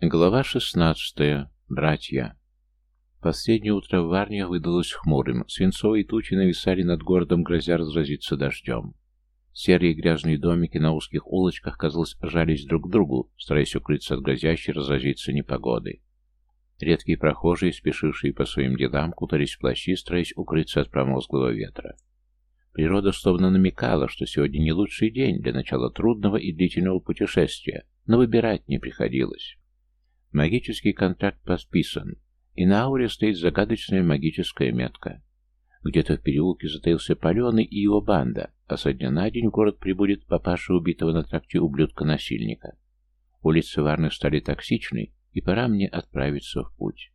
Глава 16. Братья. Последнее утро в Варне выдалось хмурым. Свинцовые тучи нависали над городом, грозя разразиться дождем. Серые грязные домики на узких улочках, казалось, жались друг к другу, стараясь укрыться от грозящей разразиться непогоды. Редкие прохожие, спешившие по своим делам, кутались в плащи, стараясь укрыться от промозглого ветра. Природа словно намекала, что сегодня не лучший день для начала трудного и длительного путешествия, но выбирать не приходилось. Магический контракт подписан, и на ауре стоит загадочная магическая метка. Где-то в переулке затаился Паленый и его банда, а со дня на день в город прибудет папаша убитого на тракте ублюдка-насильника. Улицы Варны стали токсичны, и пора мне отправиться в путь.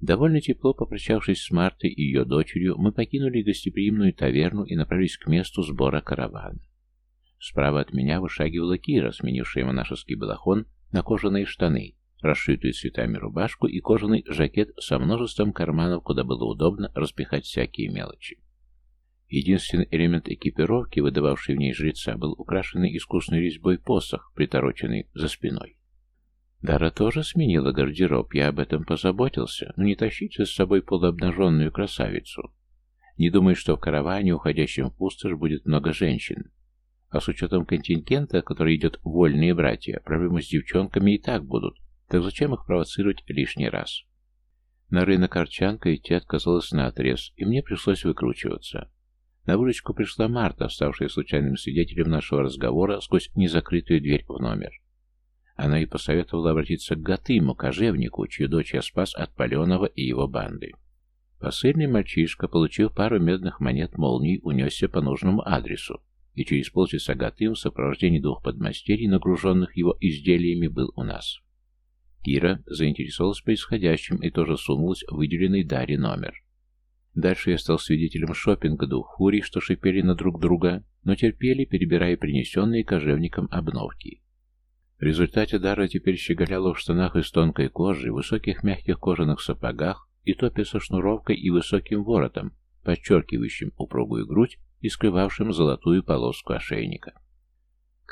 Довольно тепло попрощавшись с Мартой и ее дочерью, мы покинули гостеприимную таверну и направились к месту сбора каравана. Справа от меня вышагивала Кира, сменившая монашеский балахон на кожаные штаны, расшитую цветами рубашку и кожаный жакет со множеством карманов, куда было удобно распихать всякие мелочи. Единственный элемент экипировки, выдававший в ней жреца, был украшенный искусной резьбой посох, притороченный за спиной. Дара тоже сменила гардероб, я об этом позаботился, но не тащите с собой полуобнаженную красавицу. Не думаю, что в караване, уходящем в пустошь, будет много женщин. А с учетом контингента, который идет вольные братья, проблемы с девчонками и так будут, так зачем их провоцировать лишний раз? На рынок Арчанка идти отказалась наотрез, и мне пришлось выкручиваться. На выручку пришла Марта, ставшая случайным свидетелем нашего разговора сквозь незакрытую дверь в номер. Она и посоветовала обратиться к Гатыму, кожевнику, чью дочь я спас от Паленова и его банды. Посыльный мальчишка, получив пару медных монет молний, унесся по нужному адресу, и через полчаса Гатым в сопровождении двух подмастерий, нагруженных его изделиями, был у нас. Кира заинтересовалась происходящим и тоже сунулась в выделенный Даре номер. Дальше я стал свидетелем шопинга двух фурий, что шипели на друг друга, но терпели, перебирая принесенные кожевником обновки. В результате Дара теперь щеголяла в штанах из тонкой кожи, высоких мягких кожаных сапогах и топе со шнуровкой и высоким воротом, подчеркивающим упругую грудь и скрывавшим золотую полоску ошейника.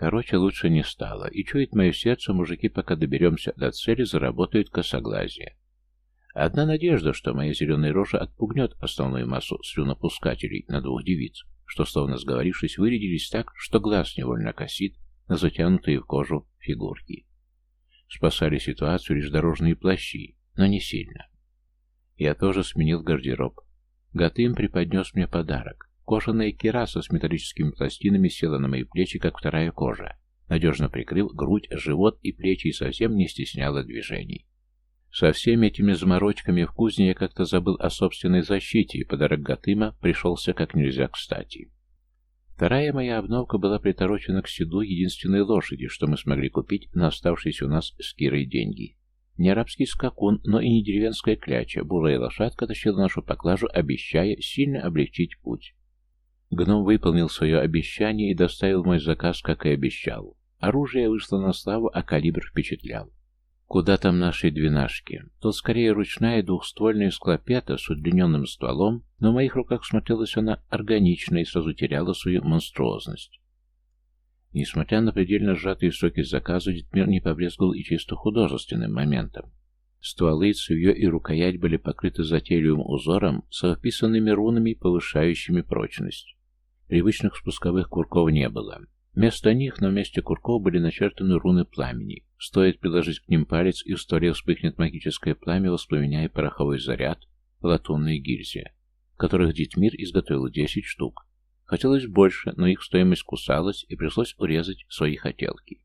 Короче, лучше не стало, и чует мое сердце, мужики, пока доберемся до цели, заработают косоглазие. Одна надежда, что моя зеленая рожа отпугнет основную массу слюнопускателей на двух девиц, что, словно сговорившись, вырядились так, что глаз невольно косит на затянутые в кожу фигурки. Спасали ситуацию лишь дорожные плащи, но не сильно. Я тоже сменил гардероб. Гатым преподнес мне подарок. Кожаная кераса с металлическими пластинами села на мои плечи, как вторая кожа, надежно прикрыв грудь, живот и плечи и совсем не стесняла движений. Со всеми этими заморочками в кузне я как-то забыл о собственной защите, и подарок Гатыма пришелся как нельзя кстати. Вторая моя обновка была приторочена к седу единственной лошади, что мы смогли купить на оставшиеся у нас с Кирой деньги. Не арабский скакун, но и не деревенская кляча, бурая лошадка тащила нашу поклажу, обещая сильно облегчить путь. Гном выполнил свое обещание и доставил мой заказ, как и обещал. Оружие вышло на славу, а калибр впечатлял. Куда там наши двенашки? Тут скорее ручная двухствольная склопета с удлиненным стволом, но в моих руках смотрелась она органично и сразу теряла свою монструозность. Несмотря на предельно сжатые сроки заказа, Дитмир не побрезгал и чисто художественным моментом. Стволы, цевье и рукоять были покрыты затейливым узором с вписанными рунами, повышающими прочность. Привычных спусковых курков не было. Вместо них на месте курков были начертаны руны пламени. Стоит приложить к ним палец, и в столе вспыхнет магическое пламя, воспламеняя пороховой заряд в гильзе, которых Дитмир изготовил 10 штук. Хотелось больше, но их стоимость кусалась, и пришлось урезать свои хотелки.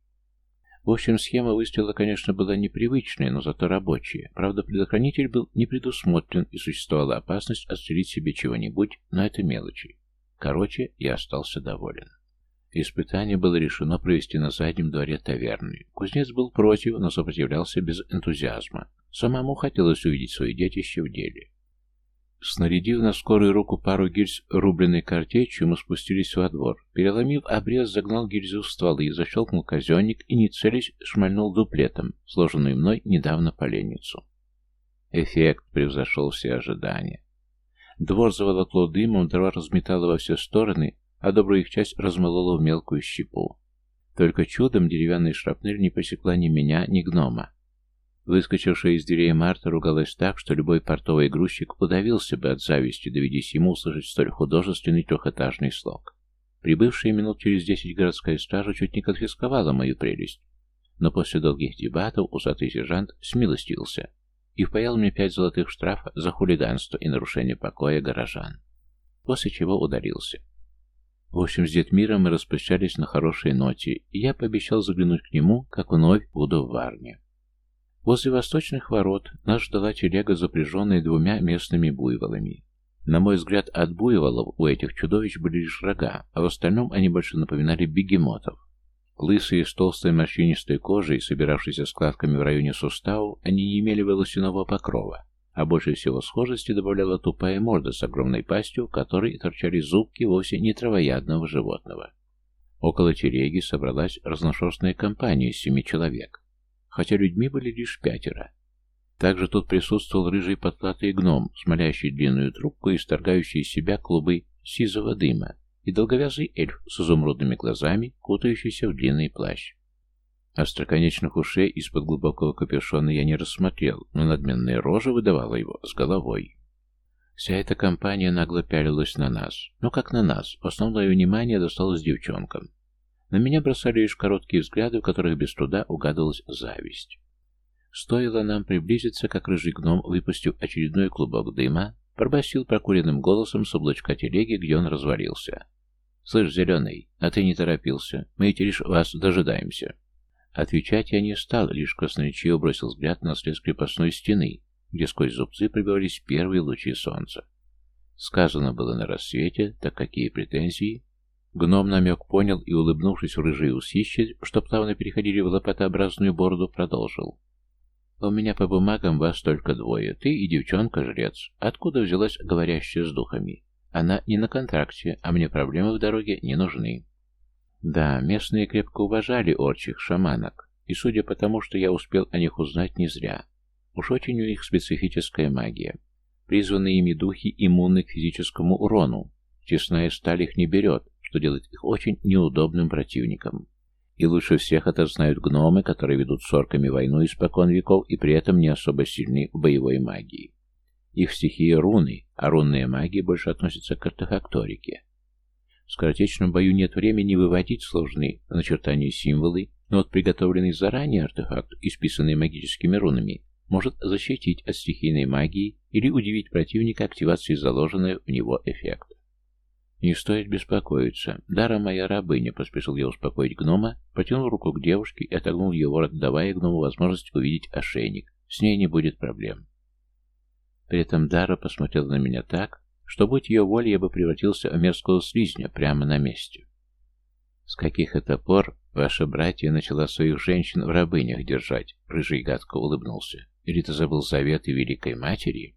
В общем, схема выстрела, конечно, была непривычная, но зато рабочая. Правда, предохранитель был не предусмотрен, и существовала опасность отстрелить себе чего-нибудь, но это мелочи. Короче, я остался доволен. Испытание было решено провести на заднем дворе таверны. Кузнец был против, но сопротивлялся без энтузиазма. Самому хотелось увидеть свои детище в деле. Снарядив на скорую руку пару гильз рубленной картечью, мы спустились во двор. Переломив обрез, загнал гильзу в стволы, защелкнул казенник и, не целясь, шмальнул дуплетом, сложенную мной недавно поленницу. Эффект превзошел все ожидания. Двор заволокло дымом, дрова разметало во все стороны, а добрую их часть размолола в мелкую щепу. Только чудом деревянная шрапнель не посекла ни меня, ни гнома. Выскочившая из дверей Марта ругалась так, что любой портовый грузчик удавился бы от зависти, доведись ему услышать столь художественный трехэтажный слог. Прибывшая минут через десять городская стража чуть не конфисковала мою прелесть, но после долгих дебатов усатый сержант смилостился и впаял мне пять золотых штрафа за хулиганство и нарушение покоя горожан, после чего ударился. В общем, с Детмиром мы распрощались на хорошей ноте, и я пообещал заглянуть к нему, как вновь буду в Варне. Возле восточных ворот нас ждала телега, запряженная двумя местными буйволами. На мой взгляд, от буйволов у этих чудовищ были лишь рога, а в остальном они больше напоминали бегемотов. Лысые с толстой морщинистой кожей, собиравшиеся складками в районе суставов, они не имели волосяного покрова, а больше всего схожести добавляла тупая морда с огромной пастью, в которой торчали зубки вовсе не травоядного животного. Около телеги собралась разношерстная компания из семи человек, хотя людьми были лишь пятеро. Также тут присутствовал рыжий потлатый гном, смолящий длинную трубку и исторгающий из себя клубы сизого дыма, и долговязый эльф с изумрудными глазами, кутающийся в длинный плащ. Остроконечных ушей из-под глубокого капюшона я не рассмотрел, но надменная рожа выдавала его с головой. Вся эта компания нагло пялилась на нас. Ну как на нас, основное внимание досталось девчонкам. На меня бросали лишь короткие взгляды, в которых без труда угадывалась зависть. Стоило нам приблизиться, как рыжий гном, выпустив очередной клубок дыма, пробасил прокуренным голосом с облачка телеги, где он развалился. «Слышь, Зеленый, а ты не торопился. Мы ведь лишь вас дожидаемся». Отвечать я не стал, лишь красноречиво бросил взгляд на след крепостной стены, где сквозь зубцы пробивались первые лучи солнца. Сказано было на рассвете, так какие претензии? Гном намек понял и, улыбнувшись в рыжие усищи, что плавно переходили в лопатообразную бороду, продолжил. «У меня по бумагам вас только двое, ты и девчонка-жрец. Откуда взялась говорящая с духами? Она не на контракте, а мне проблемы в дороге не нужны. Да, местные крепко уважали орчих шаманок, и судя по тому, что я успел о них узнать не зря. Уж очень у них специфическая магия. Призванные ими духи иммунны к физическому урону. Честная сталь их не берет, что делает их очень неудобным противником. И лучше всех это знают гномы, которые ведут с орками войну испокон веков и при этом не особо сильны в боевой магии. Их стихия руны, а рунная магия больше относится к артефакторике. В скоротечном бою нет времени выводить сложные начертания символы, но вот приготовленный заранее артефакт, исписанный магическими рунами, может защитить от стихийной магии или удивить противника активацией заложенного в него эффекта. «Не стоит беспокоиться. Дара моя рабыня», — поспешил я успокоить гнома, протянул руку к девушке и отогнул ее ворот, давая гному возможность увидеть ошейник. С ней не будет проблем. При этом Дара посмотрела на меня так, что, будь ее волей, я бы превратился в мерзкого слизня прямо на месте. С каких это пор ваша братья начала своих женщин в рабынях держать? Рыжий гадко улыбнулся. Или ты забыл заветы Великой Матери?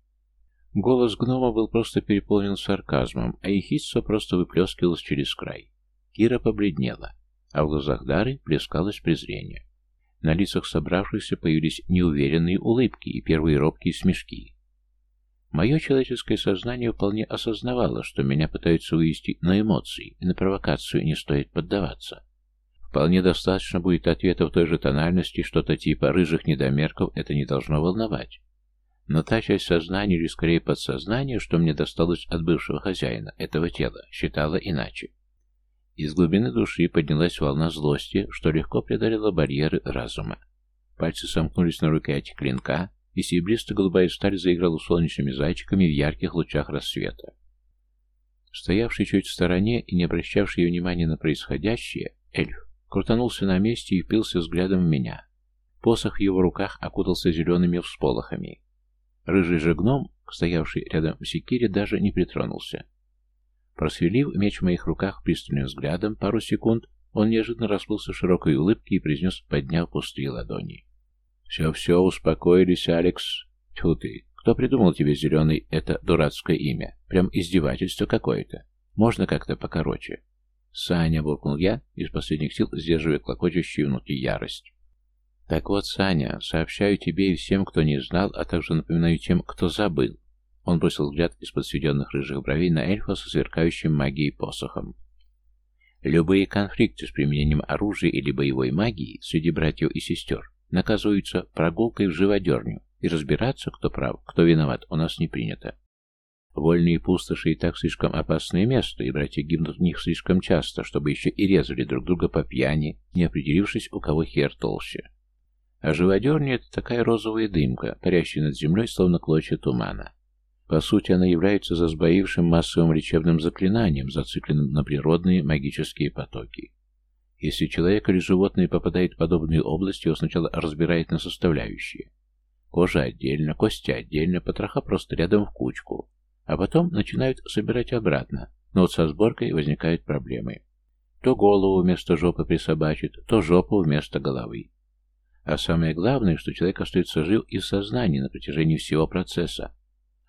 Голос гнома был просто переполнен сарказмом, а ехидство просто выплескивалось через край. Кира побледнела, а в глазах Дары плескалось презрение. На лицах собравшихся появились неуверенные улыбки и первые робкие смешки. Мое человеческое сознание вполне осознавало, что меня пытаются вывести на эмоции, и на провокацию не стоит поддаваться. Вполне достаточно будет ответа в той же тональности, что-то типа «рыжих недомерков» это не должно волновать. Но та часть сознания, или скорее подсознания, что мне досталось от бывшего хозяина этого тела, считала иначе. Из глубины души поднялась волна злости, что легко преодолела барьеры разума. Пальцы сомкнулись на рукояти клинка, и серебристо-голубая сталь заиграла солнечными зайчиками в ярких лучах рассвета. Стоявший чуть в стороне и не обращавший внимания на происходящее, эльф крутанулся на месте и впился взглядом в меня. Посох в его руках окутался зелеными всполохами. Рыжий же гном, стоявший рядом в секире, даже не притронулся. Просвелив меч в моих руках пристальным взглядом пару секунд, он неожиданно расплылся широкой улыбке и произнес, подняв пустые ладони. «Все-все, успокоились, Алекс. Тьфу ты, кто придумал тебе, зеленый, это дурацкое имя? Прям издевательство какое-то. Можно как-то покороче?» «Саня», — буркнул я, из последних сил сдерживая клокочущую внутри ярость. «Так вот, Саня, сообщаю тебе и всем, кто не знал, а также напоминаю тем, кто забыл». Он бросил взгляд из-под сведенных рыжих бровей на эльфа со сверкающим магией посохом. Любые конфликты с применением оружия или боевой магии среди братьев и сестер наказываются прогулкой в живодерню, и разбираться, кто прав, кто виноват, у нас не принято. Вольные пустоши и так слишком опасное место, и братья гибнут в них слишком часто, чтобы еще и резали друг друга по пьяни, не определившись, у кого хер толще. А живодерня — это такая розовая дымка, парящая над землей, словно клочья тумана. По сути, она является засбоившим массовым лечебным заклинанием, зацикленным на природные магические потоки. Если человек или животное попадает в подобные области, его сначала разбирает на составляющие. Кожа отдельно, кости отдельно, потроха просто рядом в кучку. А потом начинают собирать обратно, но вот со сборкой возникают проблемы. То голову вместо жопы присобачит, то жопу вместо головы. А самое главное, что человек остается жив и в сознании на протяжении всего процесса.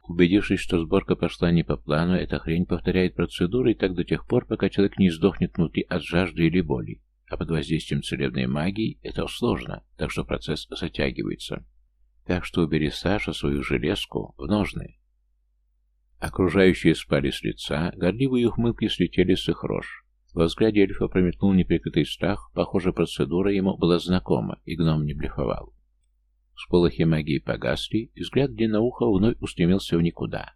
Убедившись, что сборка пошла не по плану, эта хрень повторяет процедуру и так до тех пор, пока человек не сдохнет внутри от жажды или боли. А под воздействием целебной магии это сложно, так что процесс затягивается. Так что убери Саша свою железку в ножны. Окружающие спали с лица, горливые ухмылки слетели с их рож. Во взгляде эльфа прометнул неприкрытый страх, похоже, процедура ему была знакома, и гном не блефовал. Сполохи магии погасли, и взгляд длинноуха вновь устремился в никуда.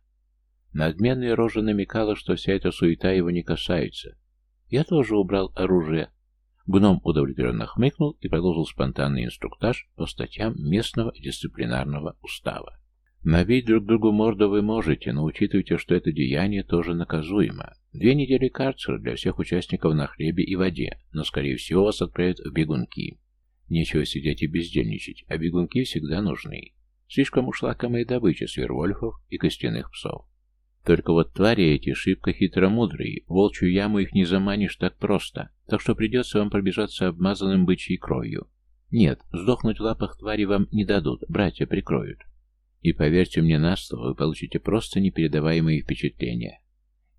Надменная рожа намекала, что вся эта суета его не касается. Я тоже убрал оружие. Гном удовлетворенно хмыкнул и продолжил спонтанный инструктаж по статьям местного дисциплинарного устава. Набить друг другу морду вы можете, но учитывайте, что это деяние тоже наказуемо. Две недели карцера для всех участников на хлебе и воде, но, скорее всего, вас отправят в бегунки. Нечего сидеть и бездельничать, а бегунки всегда нужны. Слишком уж лакомая добыча свервольфов и костяных псов. Только вот твари эти шибко хитромудрые, волчью яму их не заманишь так просто, так что придется вам пробежаться обмазанным бычьей кровью. Нет, сдохнуть в лапах твари вам не дадут, братья прикроют. И поверьте мне на слово, вы получите просто непередаваемые впечатления.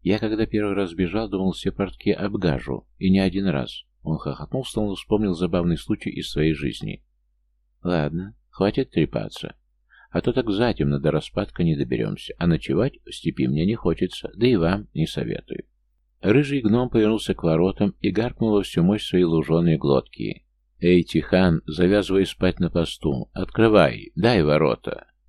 Я, когда первый раз бежал, думал, все портки обгажу, и не один раз. Он хохотнул, словно вспомнил забавный случай из своей жизни. Ладно, хватит трепаться. А то так затемно до распадка не доберемся, а ночевать в степи мне не хочется, да и вам не советую. Рыжий гном повернулся к воротам и гаркнул всю мощь свои луженые глотки. «Эй, Тихан, завязывай спать на посту! Открывай! Дай ворота!»